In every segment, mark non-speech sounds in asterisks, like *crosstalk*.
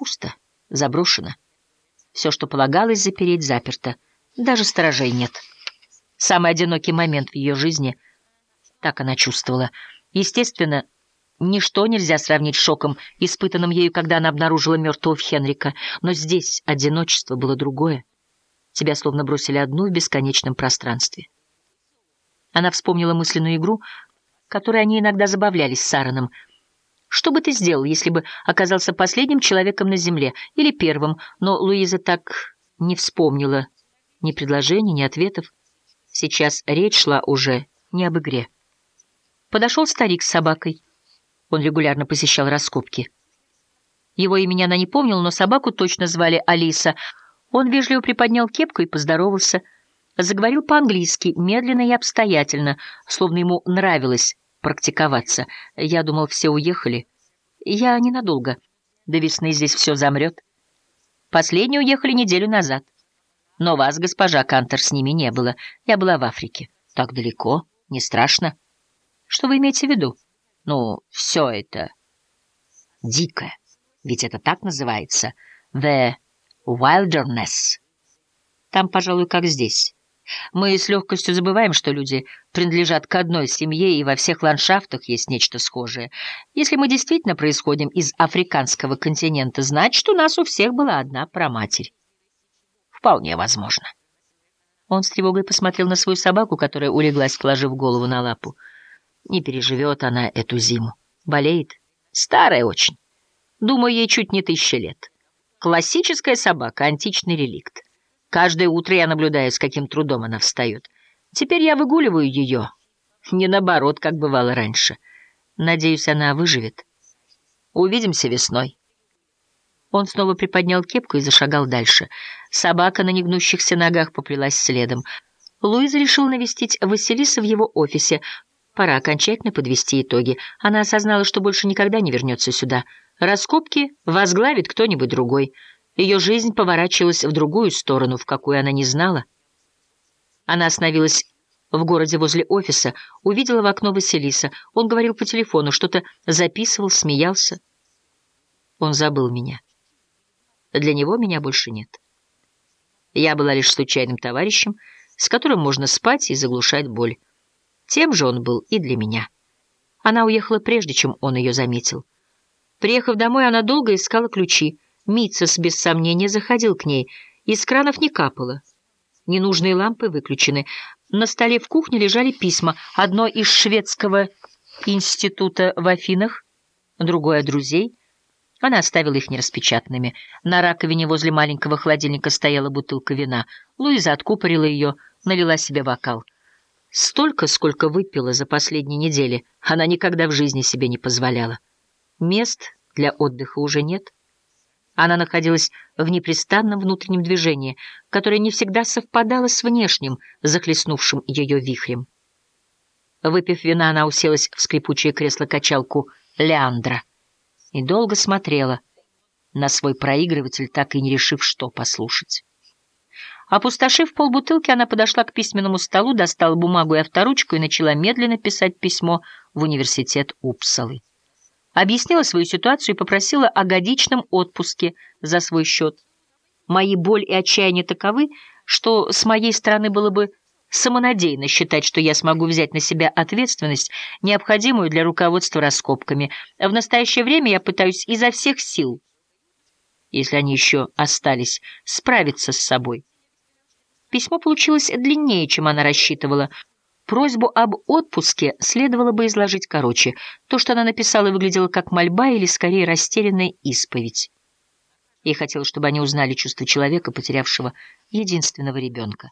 Пусто, заброшено. Все, что полагалось запереть, заперто. Даже сторожей нет. Самый одинокий момент в ее жизни, так она чувствовала. Естественно, ничто нельзя сравнить с шоком, испытанным ею, когда она обнаружила мертвого Хенрика. Но здесь одиночество было другое. Тебя словно бросили одну в бесконечном пространстве. Она вспомнила мысленную игру, которой они иногда забавлялись с Аароном. Что бы ты сделал, если бы оказался последним человеком на Земле или первым? Но Луиза так не вспомнила ни предложений, ни ответов. Сейчас речь шла уже не об игре. Подошел старик с собакой. Он регулярно посещал раскопки. Его имени она не помнила, но собаку точно звали Алиса. Он вежливо приподнял кепку и поздоровался. Заговорил по-английски, медленно и обстоятельно, словно ему нравилось практиковаться. Я думал, все уехали. Я ненадолго. До весны здесь все замрет. Последние уехали неделю назад. Но вас, госпожа Кантер, с ними не было. Я была в Африке. Так далеко, не страшно. Что вы имеете в виду? Ну, все это дикое. Ведь это так называется. The wilderness. Там, пожалуй, как здесь. Мы с легкостью забываем, что люди принадлежат к одной семье, и во всех ландшафтах есть нечто схожее. Если мы действительно происходим из африканского континента, значит, у нас у всех была одна праматерь. Вполне возможно. Он с тревогой посмотрел на свою собаку, которая улеглась, положив голову на лапу. Не переживет она эту зиму. Болеет. Старая очень. Думаю, ей чуть не тысяча лет. Классическая собака, античный реликт. Каждое утро я наблюдаю, с каким трудом она встает. Теперь я выгуливаю ее. Не наоборот, как бывало раньше. Надеюсь, она выживет. Увидимся весной. Он снова приподнял кепку и зашагал дальше. Собака на негнущихся ногах поплелась следом. Луиза решил навестить Василиса в его офисе. Пора окончательно подвести итоги. Она осознала, что больше никогда не вернется сюда. Раскопки возглавит кто-нибудь другой — ее жизнь поворачивалась в другую сторону, в какую она не знала. Она остановилась в городе возле офиса, увидела в окно Василиса. Он говорил по телефону, что-то записывал, смеялся. Он забыл меня. Для него меня больше нет. Я была лишь случайным товарищем, с которым можно спать и заглушать боль. Тем же он был и для меня. Она уехала прежде, чем он ее заметил. Приехав домой, она долго искала ключи — Митцес, без сомнения, заходил к ней. Из кранов не капало. Ненужные лампы выключены. На столе в кухне лежали письма. Одно из шведского института в Афинах, другое друзей. Она оставила их нераспечатанными. На раковине возле маленького холодильника стояла бутылка вина. Луиза откупорила ее, налила себе бокал. Столько, сколько выпила за последние недели, она никогда в жизни себе не позволяла. Мест для отдыха уже нет. Она находилась в непрестанном внутреннем движении, которое не всегда совпадало с внешним, захлестнувшим ее вихрем. Выпив вина, она уселась в скрипучее кресло-качалку Леандра и долго смотрела на свой проигрыватель, так и не решив, что послушать. Опустошив полбутылки, она подошла к письменному столу, достала бумагу и авторучку и начала медленно писать письмо в университет Упсалы объяснила свою ситуацию и попросила о годичном отпуске за свой счет. Мои боль и отчаяние таковы, что с моей стороны было бы самонадеянно считать, что я смогу взять на себя ответственность, необходимую для руководства раскопками. В настоящее время я пытаюсь изо всех сил, если они еще остались, справиться с собой. Письмо получилось длиннее, чем она рассчитывала — Просьбу об отпуске следовало бы изложить короче. То, что она написала, выглядело как мольба или, скорее, растерянная исповедь. Ей хотелось, чтобы они узнали чувство человека, потерявшего единственного ребенка.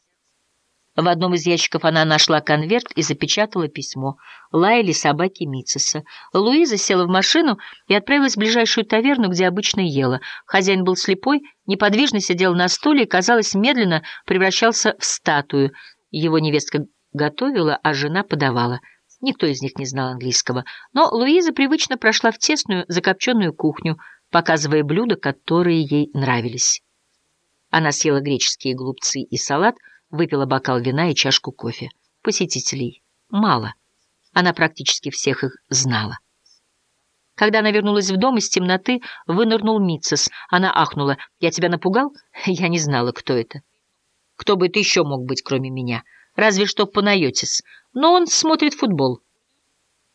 В одном из ящиков она нашла конверт и запечатала письмо. Лаяли собаки Митцеса. Луиза села в машину и отправилась в ближайшую таверну, где обычно ела. Хозяин был слепой, неподвижно сидел на стуле и, казалось, медленно превращался в статую. Его невестка готовила, а жена подавала. Никто из них не знал английского, но Луиза привычно прошла в тесную закопченную кухню, показывая блюда, которые ей нравились. Она съела греческие голубцы и салат, выпила бокал вина и чашку кофе. Посетителей мало. Она практически всех их знала. Когда она вернулась в дом, из темноты вынырнул Митцес. Она ахнула. «Я тебя напугал?» *laughs* Я не знала, кто это. Кто бы это еще мог быть, кроме меня? Разве что Панайотис. Но он смотрит футбол.